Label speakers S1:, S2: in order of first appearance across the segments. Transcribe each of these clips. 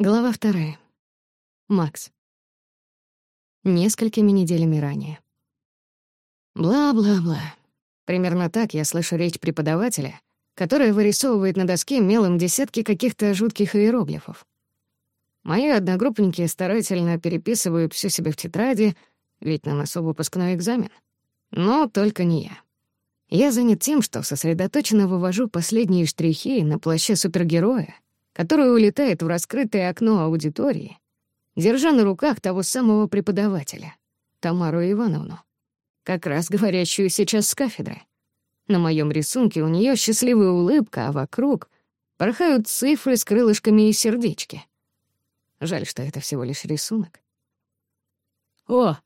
S1: Глава вторая. Макс. Несколькими неделями ранее. Бла-бла-бла. Примерно так я слышу речь преподавателя, которая вырисовывает на доске мелом десятки каких-то жутких иероглифов. Мои одногруппники старательно переписывают все себе в тетради, ведь на носу выпускной экзамен. Но только не я. Я занят тем, что сосредоточенно вывожу последние штрихи на плаще супергероя — которая улетает в раскрытое окно аудитории, держа на руках того самого преподавателя, Тамару Ивановну, как раз говорящую сейчас с кафедры. На моем рисунке у нее счастливая улыбка, а вокруг порхают цифры с крылышками и сердечки. Жаль, что это всего лишь рисунок. «О,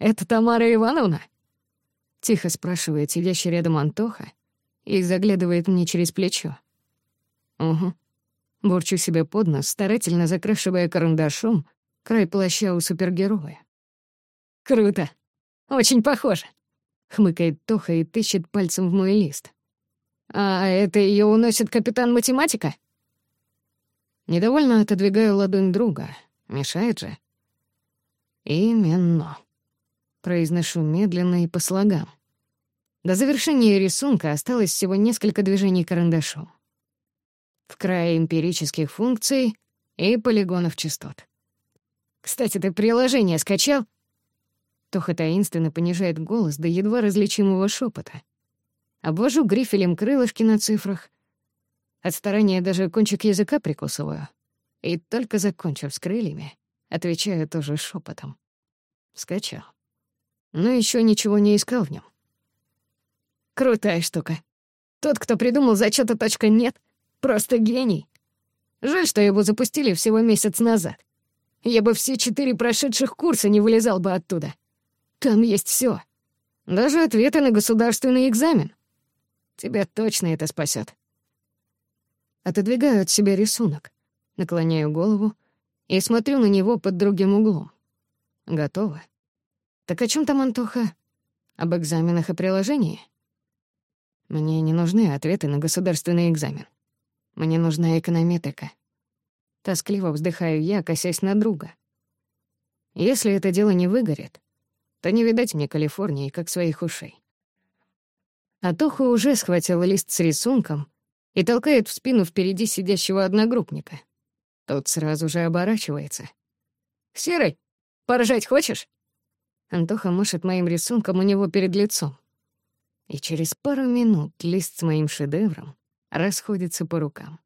S1: это Тамара Ивановна?» Тихо спрашивает сидящий рядом Антоха и заглядывает мне через плечо. «Угу», Бурчу себе под нос, старательно закрашивая карандашом край плаща у супергероя. «Круто! Очень похоже!» — хмыкает Тоха и тыщет пальцем в мой лист. «А это ее уносит капитан математика?» Недовольно отодвигаю ладонь друга. Мешает же. «Именно», — произношу медленно и по слогам. До завершения рисунка осталось всего несколько движений карандашом в крае эмпирических функций и полигонов частот. «Кстати, ты приложение скачал?» Тоха таинственно понижает голос до едва различимого шепота. Обвожу грифелем крылышки на цифрах. От старания даже кончик языка прикусываю. И только закончив с крыльями, отвечаю тоже шепотом. Скачал. Но еще ничего не искал в нем. Крутая штука. Тот, кто придумал зачёта точка нет, Просто гений. Жаль, что его запустили всего месяц назад. Я бы все четыре прошедших курса не вылезал бы оттуда. Там есть все, Даже ответы на государственный экзамен. Тебя точно это спасет. Отодвигаю от себя рисунок, наклоняю голову и смотрю на него под другим углом. Готово. Так о чем там, Антоха? Об экзаменах и приложении? Мне не нужны ответы на государственный экзамен. Мне нужна эконометика. Тоскливо вздыхаю я, косясь на друга. Если это дело не выгорит, то не видать мне Калифорнии, как своих ушей. А уже схватила лист с рисунком и толкает в спину впереди сидящего одногруппника. Тот сразу же оборачивается. «Серый, поражать хочешь?» Антоха машет моим рисунком у него перед лицом. И через пару минут лист с моим шедевром расходится по рукам.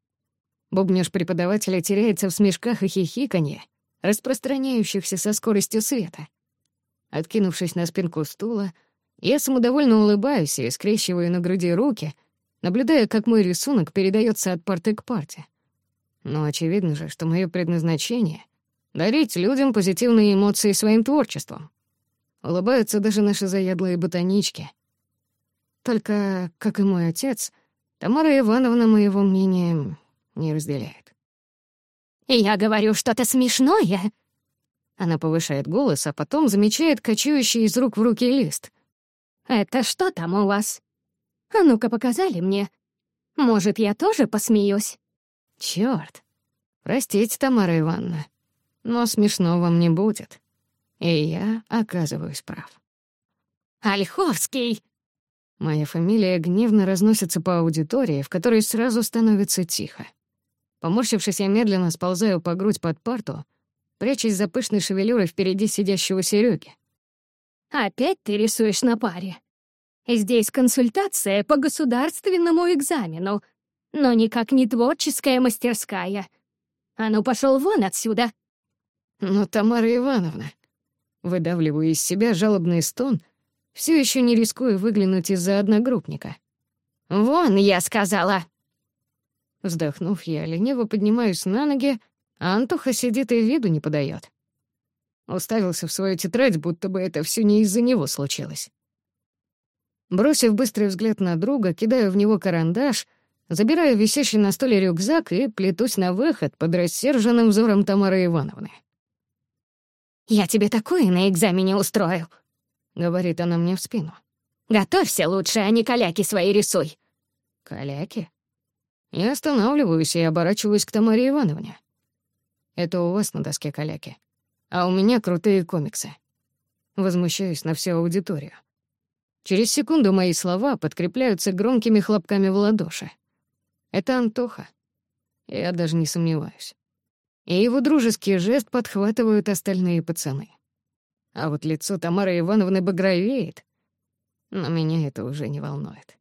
S1: Бубнёж преподавателя теряется в смешках и хихиканье, распространяющихся со скоростью света. Откинувшись на спинку стула, я самодовольно улыбаюсь и скрещиваю на груди руки, наблюдая, как мой рисунок передается от парты к парте. Но очевидно же, что мое предназначение — дарить людям позитивные эмоции своим творчеством. Улыбаются даже наши заядлые ботанички. Только, как и мой отец, Тамара Ивановна моего мнения не разделяет.
S2: «Я говорю что-то смешное!»
S1: Она повышает голос, а потом замечает кочующий из рук в руки Моя фамилия гневно разносится по аудитории, в которой сразу становится тихо. Поморщившись, я медленно сползаю по грудь под парту, прячась за пышной шевелюрой впереди сидящего Серёги.
S2: «Опять ты рисуешь на паре. Здесь консультация по государственному экзамену, но никак не творческая мастерская. А ну, пошёл вон отсюда!»
S1: «Ну, Тамара Ивановна...» Выдавливаю из себя жалобный стон — все еще не рискуя выглянуть из-за одногруппника.
S2: «Вон, я сказала!»
S1: Вздохнув, я лениво поднимаюсь на ноги, а Антоха сидит и виду не подает. Уставился в свою тетрадь, будто бы это все не из-за него случилось. Бросив быстрый взгляд на друга, кидаю в него карандаш, забираю висящий на столе рюкзак и плетусь на выход под рассерженным взором Тамары Ивановны.
S2: «Я тебе такое на экзамене устрою!»
S1: Говорит она мне в спину.
S2: «Готовься лучше, а не каляки свои рисуй».
S1: «Каляки?» Я останавливаюсь и оборачиваюсь к Тамаре Ивановне. «Это у вас на доске каляки, а у меня крутые комиксы». Возмущаюсь на всю аудиторию. Через секунду мои слова подкрепляются громкими хлопками в ладоши. Это Антоха. Я даже не сомневаюсь. И его дружеский жест подхватывают остальные пацаны. А вот лицо Тамары Ивановны багровеет. Но меня это уже не волнует.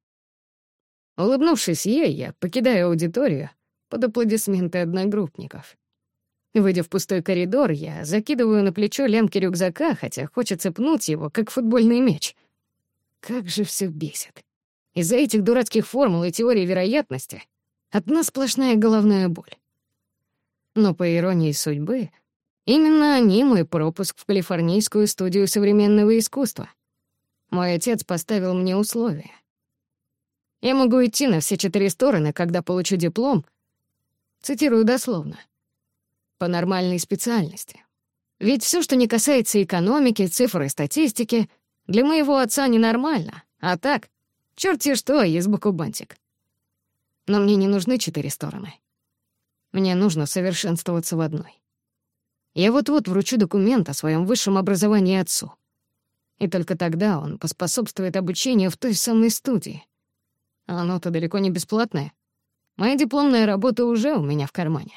S1: Улыбнувшись ей, я покидаю аудиторию под аплодисменты одногруппников. Выйдя в пустой коридор, я закидываю на плечо лямки рюкзака, хотя хочется пнуть его, как футбольный мяч. Как же все бесит. Из-за этих дурацких формул и теорий вероятности одна сплошная головная боль. Но, по иронии судьбы, Именно они мой пропуск в Калифорнийскую студию современного искусства. Мой отец поставил мне условия. Я могу идти на все четыре стороны, когда получу диплом, цитирую дословно, по нормальной специальности. Ведь все, что не касается экономики, цифр и статистики, для моего отца ненормально, а так, черти что, езбуку бантик. Но мне не нужны четыре стороны. Мне нужно совершенствоваться в одной. Я вот-вот вручу документ о своем высшем образовании отцу. И только тогда он поспособствует обучению в той самой студии. Оно-то далеко не бесплатное. Моя дипломная работа уже у меня в кармане.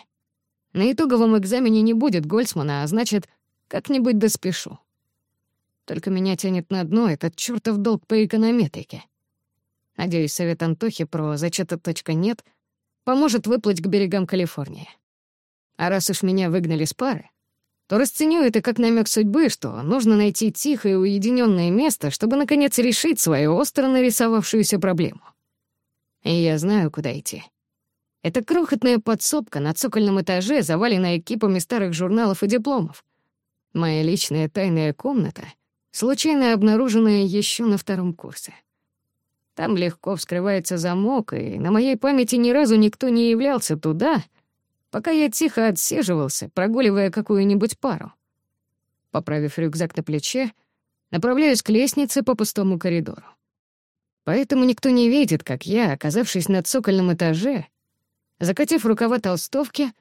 S1: На итоговом экзамене не будет Гольцмана, а значит, как-нибудь доспешу. Только меня тянет на дно этот чёртов долг по эконометрике. Надеюсь, совет Антохи про «зачета точка нет» поможет выплыть к берегам Калифорнии. А раз уж меня выгнали с пары, то Расценю это как намек судьбы, что нужно найти тихое уединенное место, чтобы, наконец, решить свою остро нарисовавшуюся проблему. И я знаю, куда идти. Это крохотная подсобка на цокольном этаже, заваленная кипами старых журналов и дипломов. Моя личная тайная комната, случайно обнаруженная еще на втором курсе. Там легко вскрывается замок, и на моей памяти ни разу никто не являлся туда — пока я тихо отсиживался, прогуливая какую-нибудь пару. Поправив рюкзак на плече, направляюсь к лестнице по пустому коридору. Поэтому никто не видит, как я, оказавшись на цокольном этаже, закатив рукава толстовки,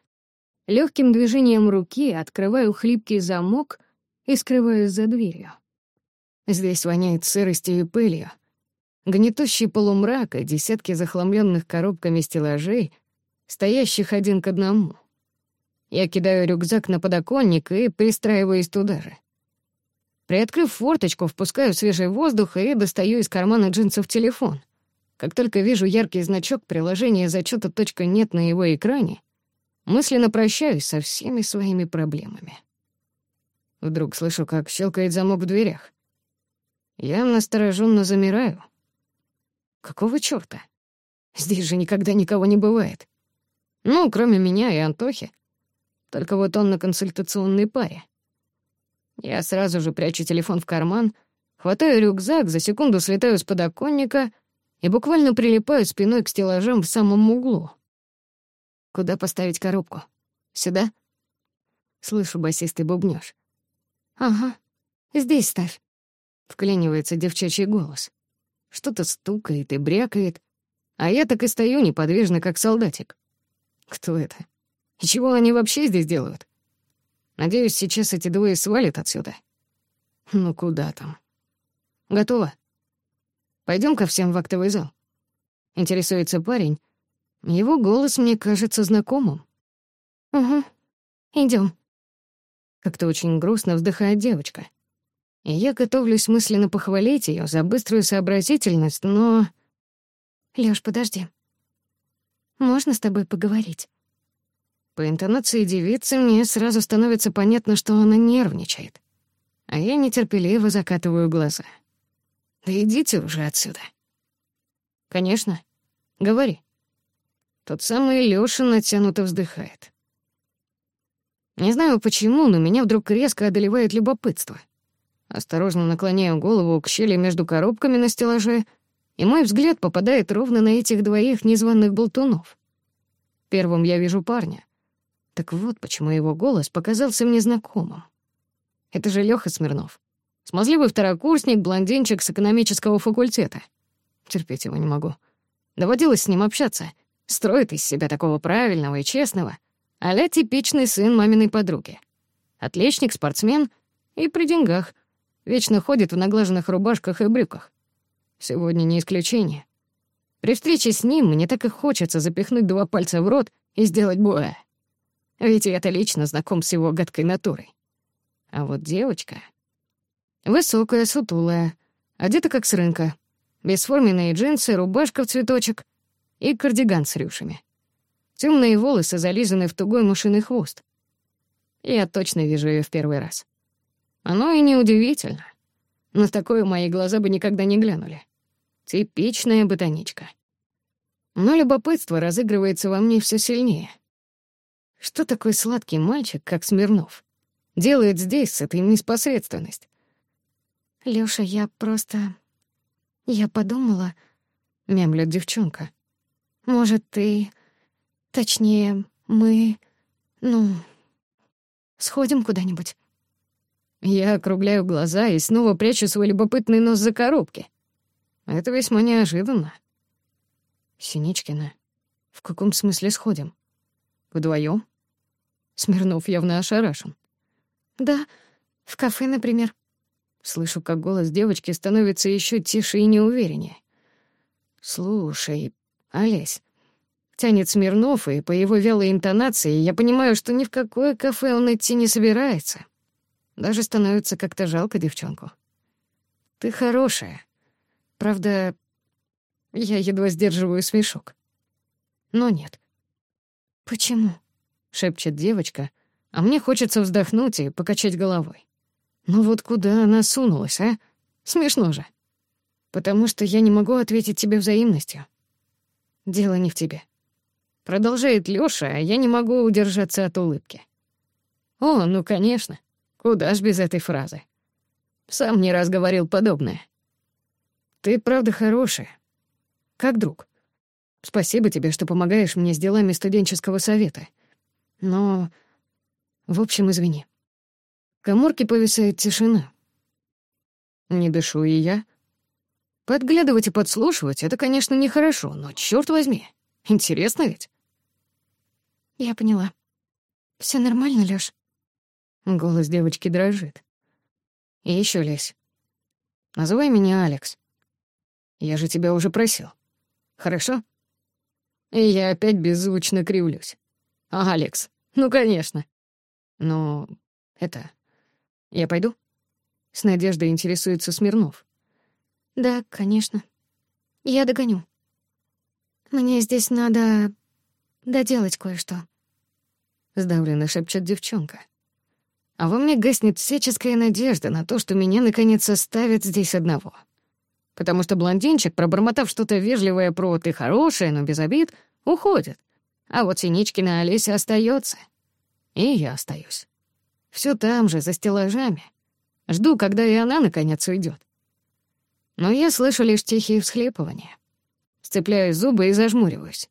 S1: легким движением руки открываю хлипкий замок и скрываюсь за дверью. Здесь воняет сыростью и пылью. Гнетущий полумрак и десятки захламленных коробками стеллажей, стоящих один к одному. Я кидаю рюкзак на подоконник и пристраиваюсь туда же. Приоткрыв форточку, впускаю свежий воздух и достаю из кармана джинсов телефон. Как только вижу яркий значок приложения зачёта .нет на его экране, мысленно прощаюсь со всеми своими проблемами. Вдруг слышу, как щелкает замок в дверях. Я настороженно замираю. Какого чёрта? Здесь же никогда никого не бывает. Ну, кроме меня и Антохи. Только вот он на консультационной паре. Я сразу же прячу телефон в карман, хватаю рюкзак, за секунду слетаю с подоконника и буквально прилипаю спиной к стеллажам в самом углу. Куда поставить коробку? Сюда? Слышу басистый бубнёж. «Ага, здесь ставь», — вклинивается девчачий голос. Что-то стукает и брякает, а я так и стою неподвижно, как солдатик. Кто это? И чего они вообще здесь делают? Надеюсь, сейчас эти двое свалят отсюда. Ну куда там? Готово. пойдем ко всем в актовый зал. Интересуется парень. Его голос мне кажется знакомым. Угу. идем. Как-то очень грустно вздыхает девочка. И я готовлюсь мысленно похвалить ее за быструю сообразительность, но... Лёш, подожди. Можно с тобой поговорить? По интонации девицы мне сразу становится понятно, что она нервничает. А я нетерпеливо закатываю глаза. Да идите уже отсюда. Конечно. Говори. Тот самый Лёша натянуто вздыхает. Не и мой взгляд попадает ровно на этих двоих незваных болтунов. Первым я вижу парня. Так вот почему его голос показался мне знакомым. Это же Лёха Смирнов. Смазливый второкурсник, блондинчик с экономического факультета. Терпеть его не могу. Доводилось с ним общаться. Строит из себя такого правильного и честного, аля типичный сын маминой подруги. Отличник, спортсмен и при деньгах. Вечно ходит в наглаженных рубашках и брюках. Сегодня не исключение. При встрече с ним мне так и хочется запихнуть два пальца в рот и сделать боя. Ведь я-то лично знаком с его гадкой натурой. А вот девочка... Высокая, сутулая, одета как с рынка. Бесформенные джинсы, рубашка в цветочек и кардиган с рюшами. Темные волосы зализаны в тугой мышиный хвост. Я точно вижу ее в первый раз. Оно и неудивительно. На такое мои глаза бы никогда не глянули. Типичная ботаничка. Но любопытство разыгрывается во мне все сильнее. Что такой сладкий мальчик, как Смирнов, делает здесь с этой непосредственность?
S2: «Лёша, я просто... Я подумала...»
S1: — мямлет девчонка.
S2: «Может, ты... Точнее, мы... Ну... Сходим куда-нибудь?»
S1: Я округляю глаза и снова прячу свой любопытный нос за коробки. Это весьма неожиданно. Синичкина. В каком смысле сходим? Вдвоем? Смирнов явно ошарашен.
S2: Да, в кафе, например.
S1: Слышу, как голос девочки становится еще тише и неувереннее. Слушай, Олесь. Тянет Смирнов, и по его вялой интонации я понимаю, что ни в какое кафе он идти не собирается. Даже становится как-то жалко девчонку. Ты хорошая. Правда, я едва сдерживаю смешок. Но нет».
S2: «Почему?» —
S1: шепчет девочка, а мне хочется вздохнуть и покачать головой. Ну вот куда она сунулась, а? Смешно же. Потому что я не могу ответить тебе взаимностью. Дело не в тебе. Продолжает Лёша, а я не могу удержаться от улыбки. О, ну, «Ты правда хорошая. Как друг. Спасибо тебе, что помогаешь мне с делами студенческого совета. Но... В общем, извини. Коморке повисает тишина. Не дышу и я. Подглядывать и подслушивать — это, конечно, нехорошо, но, черт возьми, интересно ведь?»
S2: Я поняла. Все нормально, Лёш?»
S1: Голос девочки дрожит. «И еще Лесь, называй меня Алекс. Я же тебя уже просил. Хорошо? И я опять беззвучно кривлюсь. А, Алекс, ну, конечно. Но это... Я пойду? С надеждой интересуется Смирнов.
S2: Да, конечно. Я догоню. Мне здесь надо доделать кое-что.
S1: Сдавленно шепчет девчонка. А во мне гаснет всяческая надежда на то, что меня наконец оставят здесь одного потому что блондинчик, пробормотав что-то вежливое про «ты хорошая, но без обид», уходит. А вот Синичкина Олеся остается. И я остаюсь. Все там же, за стеллажами. Жду, когда и она, наконец, уйдет. Но я слышу лишь тихие всхлипывания. Сцепляю зубы и зажмуриваюсь.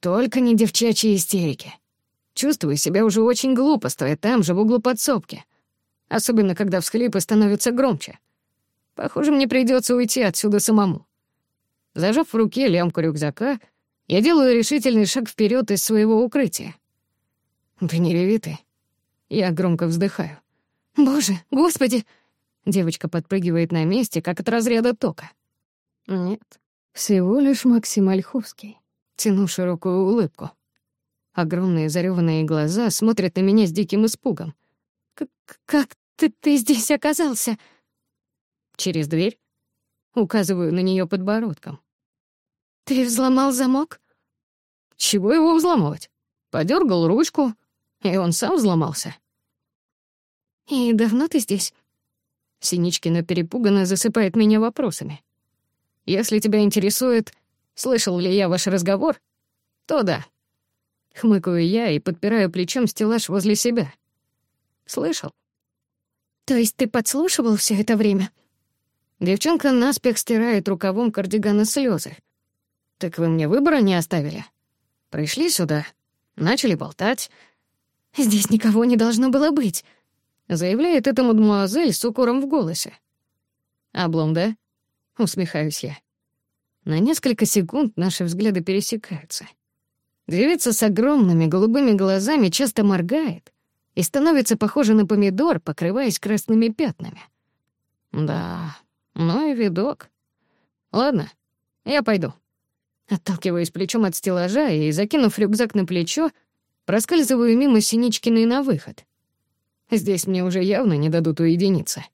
S1: Только не девчачьи истерики. Чувствую себя уже очень глупо, стоя там же в углу подсобки. Особенно, когда всхлипы становятся громче. Похоже, мне придется уйти отсюда самому. Зажав в руке лямку рюкзака, я делаю решительный шаг вперед из своего укрытия. «Да не реви ты!» Я громко вздыхаю. «Боже, господи!» Девочка подпрыгивает на месте, как от разряда тока. «Нет, всего лишь Максим Ольховский». Тяну широкую улыбку. Огромные зарёванные глаза смотрят на меня с диким испугом.
S2: «Как ты, ты здесь оказался?»
S1: «Через дверь?» Указываю на нее подбородком.
S2: «Ты взломал замок?»
S1: «Чего его взломать?» Подергал ручку, и он сам взломался.
S2: «И давно ты здесь?»
S1: Синичкина перепуганно засыпает меня вопросами. «Если тебя интересует, слышал ли я ваш разговор, то да». Хмыкаю я и подпираю плечом Девчонка наспех стирает рукавом кардигана слезы. «Так вы мне выбора не оставили? Пришли сюда, начали болтать».
S2: «Здесь никого не должно было быть», —
S1: заявляет эта мадемуазель с укором в голосе. «Облом, «А да?» — усмехаюсь я. На несколько секунд наши взгляды пересекаются. Девица с огромными голубыми глазами часто моргает и становится похожа на помидор, покрываясь красными пятнами. «Да, ну и видок. Ладно, я пойду. Отталкиваюсь плечом от стеллажа и, закинув рюкзак на плечо, проскальзываю мимо Синичкиной на выход. Здесь мне уже явно не дадут уединиться.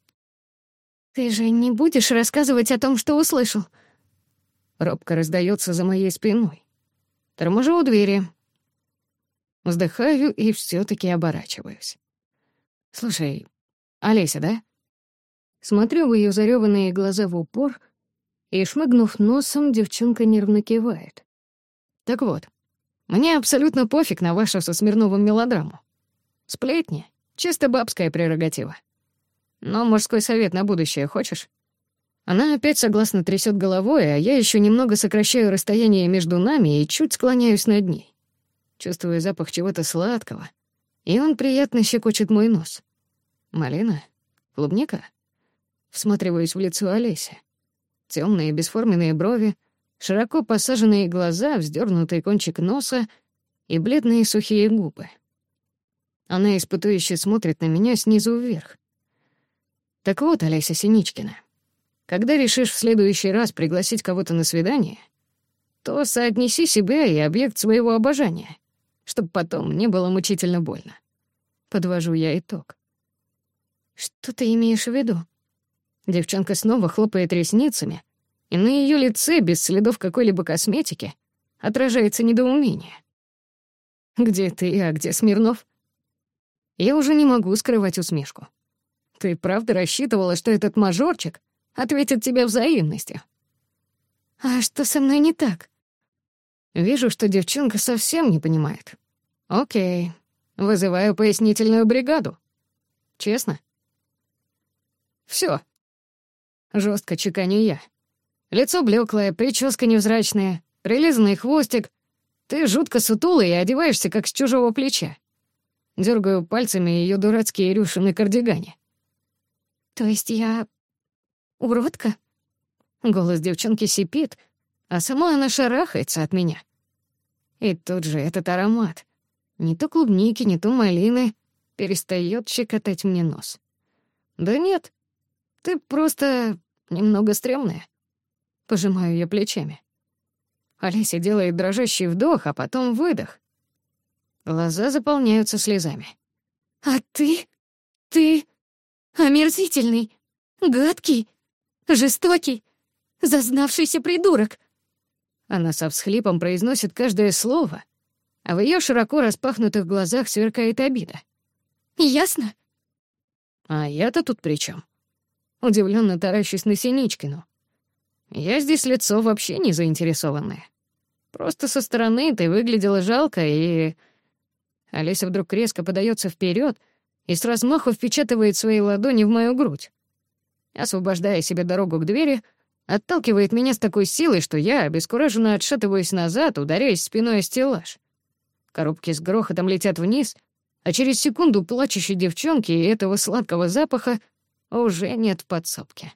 S2: «Ты же не будешь рассказывать о том, что услышал?»
S1: Робко раздается за моей спиной. Торможу у двери. Вздыхаю и все таки оборачиваюсь. «Слушай, Олеся, да?» Смотрю в ее зареванные глаза в упор и, шмыгнув носом, девчонка нервно кивает. «Так вот, мне абсолютно пофиг на вашу со Смирновым мелодраму. Сплетни — чисто бабская прерогатива. Но мужской совет на будущее хочешь?» Она опять согласно трясет головой, а я еще немного сокращаю расстояние между нами и чуть склоняюсь над ней. Чувствую запах чего-то сладкого, и он приятно щекочет мой нос. «Малина? Клубника?» всматриваясь в лицо Олеся. Темные бесформенные брови, широко посаженные глаза, вздернутый кончик носа и бледные сухие губы. Она испытующе смотрит на меня снизу вверх. Так вот, Олеся Синичкина, когда решишь в следующий раз пригласить кого-то на свидание, то соотнеси себя и объект своего обожания, чтобы потом не было мучительно больно. Подвожу я итог.
S2: «Что ты имеешь в виду?»
S1: Девчонка снова хлопает ресницами, и на ее лице, без следов какой-либо косметики, отражается недоумение. «Где ты, а где Смирнов?» Я уже не могу скрывать усмешку. «Ты правда рассчитывала, что этот мажорчик ответит тебе взаимностью?»
S2: «А что со мной не так?»
S1: Вижу, что девчонка совсем не понимает. «Окей, вызываю пояснительную бригаду. Честно?» «Всё, жестко чеканю я. Лицо блеклое, прическа невзрачная, прилизанный хвостик. Ты жутко сутулый и одеваешься, как с чужого плеча. Дергаю пальцами ее дурацкие рюши на кардигане.
S2: «То есть я... уродка?»
S1: Голос девчонки сипит, а сама она шарахается от меня. И тут же этот аромат. Не то клубники, не то малины перестает щекотать мне нос. Да нет, ты просто немного стрёмная. Пожимаю я плечами. Олеся делает дрожащий вдох, а потом выдох. Глаза заполняются слезами.
S2: «А ты? Ты? Омерзительный, гадкий, жестокий, зазнавшийся придурок!»
S1: Она со всхлипом произносит каждое слово, а в её широко распахнутых глазах сверкает обида.
S2: «Ясно?»
S1: «А я-то тут при чём?» удивленно таращась на Синичкину. «Я здесь лицо вообще не заинтересованное. Просто со стороны ты выглядела жалко, и...» Олеся вдруг резко подается вперед и с размаху впечатывает свои ладони в мою грудь. Освобождая себе дорогу к двери, отталкивает меня с такой силой, что я обескураженно отшатываюсь назад, ударяясь спиной о стеллаж. Коробки с грохотом летят вниз, а через секунду плачущей девчонки и этого сладкого запаха уже нет в подсобке.